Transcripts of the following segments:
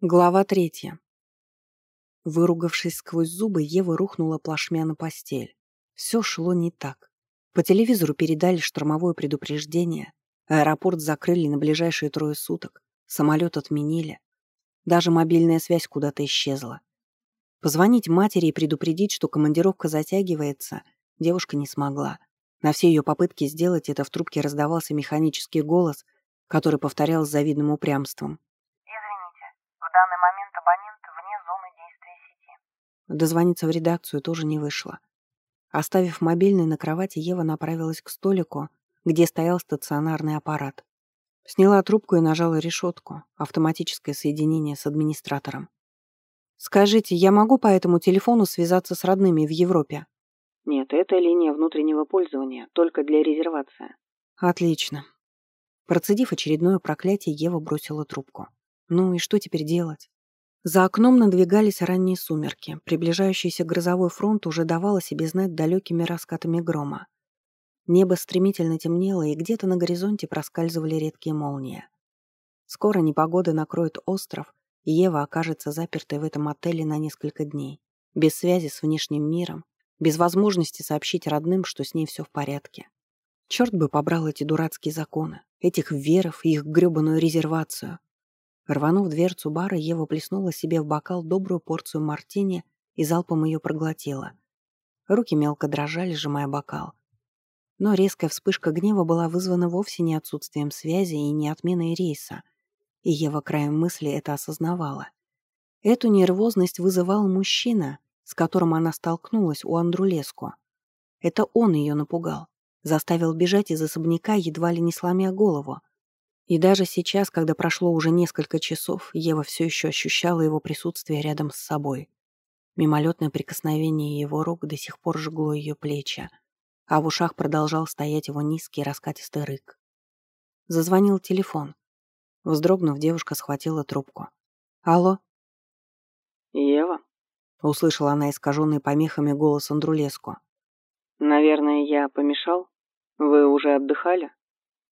Глава третья. Выругавшись сквозь зубы, Ева рухнула плашмя на постель. Все шло не так. По телевизору передали штормовое предупреждение, аэропорт закрыли на ближайшие трое суток, самолет отменили. Даже мобильная связь куда-то исчезла. Позвонить матери и предупредить, что командировка затягивается, девушка не смогла. На все ее попытки сделать это в трубке раздавался механический голос, который повторял с завидным упрямством. В данный момент абонент вне зоны действия сети. Дозвониться в редакцию тоже не вышло. Оставив мобильный на кровати, Ева направилась к столику, где стоял стационарный аппарат. Сняла трубку и нажала решетку, автоматическое соединение с администратором. «Скажите, я могу по этому телефону связаться с родными в Европе?» «Нет, это линия внутреннего пользования, только для резервации». «Отлично». Процедив очередное проклятие, Ева бросила трубку. Ну и что теперь делать? За окном надвигались ранние сумерки. Приближающийся грозовой фронт уже давал о себе знать далекими раскатами грома. Небо стремительно темнело, и где-то на горизонте проскальзывали редкие молнии. Скоро непогода накроет остров, и Ева окажется запертой в этом отеле на несколько дней, без связи с внешним миром, без возможности сообщить родным, что с ней все в порядке. Черт бы побрал эти дурацкие законы, этих веров и их гребаную резервацию. Рванув дверцу бара, Ева плеснула себе в бокал добрую порцию мартини и залпом ее проглотила. Руки мелко дрожали, сжимая бокал. Но резкая вспышка гнева была вызвана вовсе не отсутствием связи и не отменой рейса. И Ева краем мысли это осознавала. Эту нервозность вызывал мужчина, с которым она столкнулась у Андрулеску. Это он ее напугал, заставил бежать из особняка, едва ли не сломя голову, и даже сейчас, когда прошло уже несколько часов, Ева все еще ощущала его присутствие рядом с собой. Мимолетное прикосновение его рук до сих пор жгло ее плечи, а в ушах продолжал стоять его низкий раскатистый рык. Зазвонил телефон. Вздрогнув, девушка схватила трубку. «Алло?» «Ева?» — услышала она искаженный помехами голос Андрулеску. «Наверное, я помешал? Вы уже отдыхали?»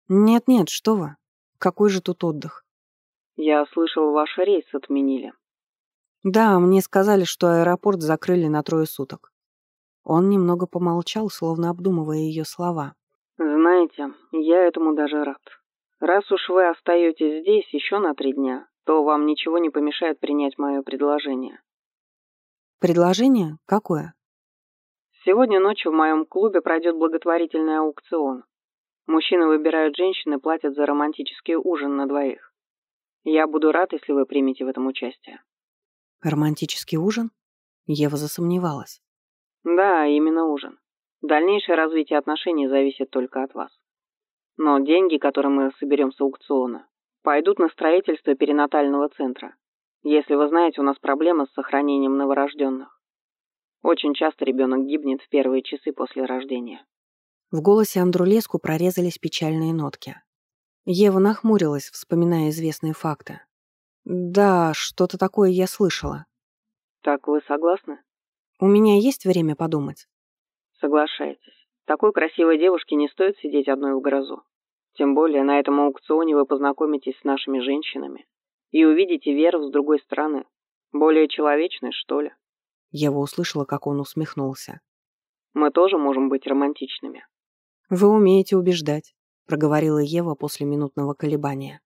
«Нет-нет, что вы. Какой же тут отдых? Я слышал, ваш рейс отменили. Да, мне сказали, что аэропорт закрыли на трое суток. Он немного помолчал, словно обдумывая ее слова. Знаете, я этому даже рад. Раз уж вы остаетесь здесь еще на три дня, то вам ничего не помешает принять мое предложение. Предложение? Какое? Сегодня ночью в моем клубе пройдет благотворительный аукцион. Мужчины выбирают женщин и платят за романтический ужин на двоих. Я буду рад, если вы примете в этом участие. Романтический ужин? Ева засомневалась. Да, именно ужин. Дальнейшее развитие отношений зависит только от вас. Но деньги, которые мы соберем с аукциона, пойдут на строительство перинатального центра. Если вы знаете, у нас проблема с сохранением новорожденных. Очень часто ребенок гибнет в первые часы после рождения. В голосе Андрулеску прорезались печальные нотки. Ева нахмурилась, вспоминая известные факты. «Да, что-то такое я слышала». «Так вы согласны?» «У меня есть время подумать?» «Соглашайтесь. Такой красивой девушке не стоит сидеть одной в грозу. Тем более на этом аукционе вы познакомитесь с нашими женщинами и увидите веру с другой стороны. Более человечной, что ли?» Ева услышала, как он усмехнулся. «Мы тоже можем быть романтичными. «Вы умеете убеждать», — проговорила Ева после минутного колебания.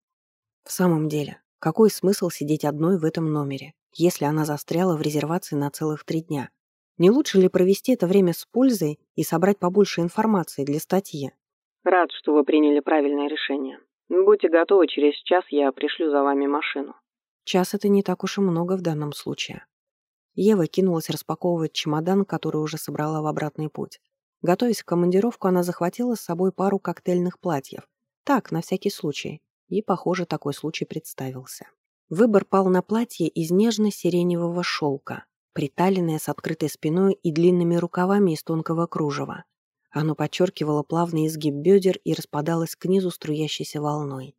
«В самом деле, какой смысл сидеть одной в этом номере, если она застряла в резервации на целых три дня? Не лучше ли провести это время с пользой и собрать побольше информации для статьи?» «Рад, что вы приняли правильное решение. Будьте готовы, через час я пришлю за вами машину». Час — это не так уж и много в данном случае. Ева кинулась распаковывать чемодан, который уже собрала в обратный путь. Готовясь к командировку, она захватила с собой пару коктейльных платьев. Так, на всякий случай. И, похоже, такой случай представился. Выбор пал на платье из нежно-сиреневого шелка, приталенное с открытой спиной и длинными рукавами из тонкого кружева. Оно подчеркивало плавный изгиб бедер и распадалось к низу струящейся волной.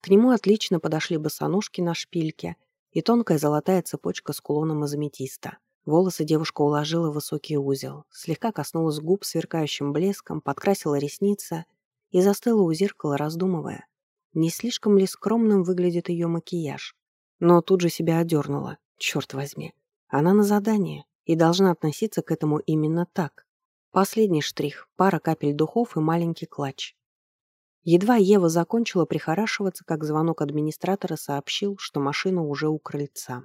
К нему отлично подошли босоножки на шпильке и тонкая золотая цепочка с кулоном из аметиста. Волосы девушка уложила в высокий узел, слегка коснулась губ сверкающим блеском, подкрасила ресницы и застыла у зеркала, раздумывая, не слишком ли скромным выглядит ее макияж. но тут же себя одернула. Черт возьми. Она на задание и должна относиться к этому именно так. Последний штрих – пара капель духов и маленький клатч. Едва Ева закончила прихорашиваться, как звонок администратора сообщил, что машина уже у крыльца.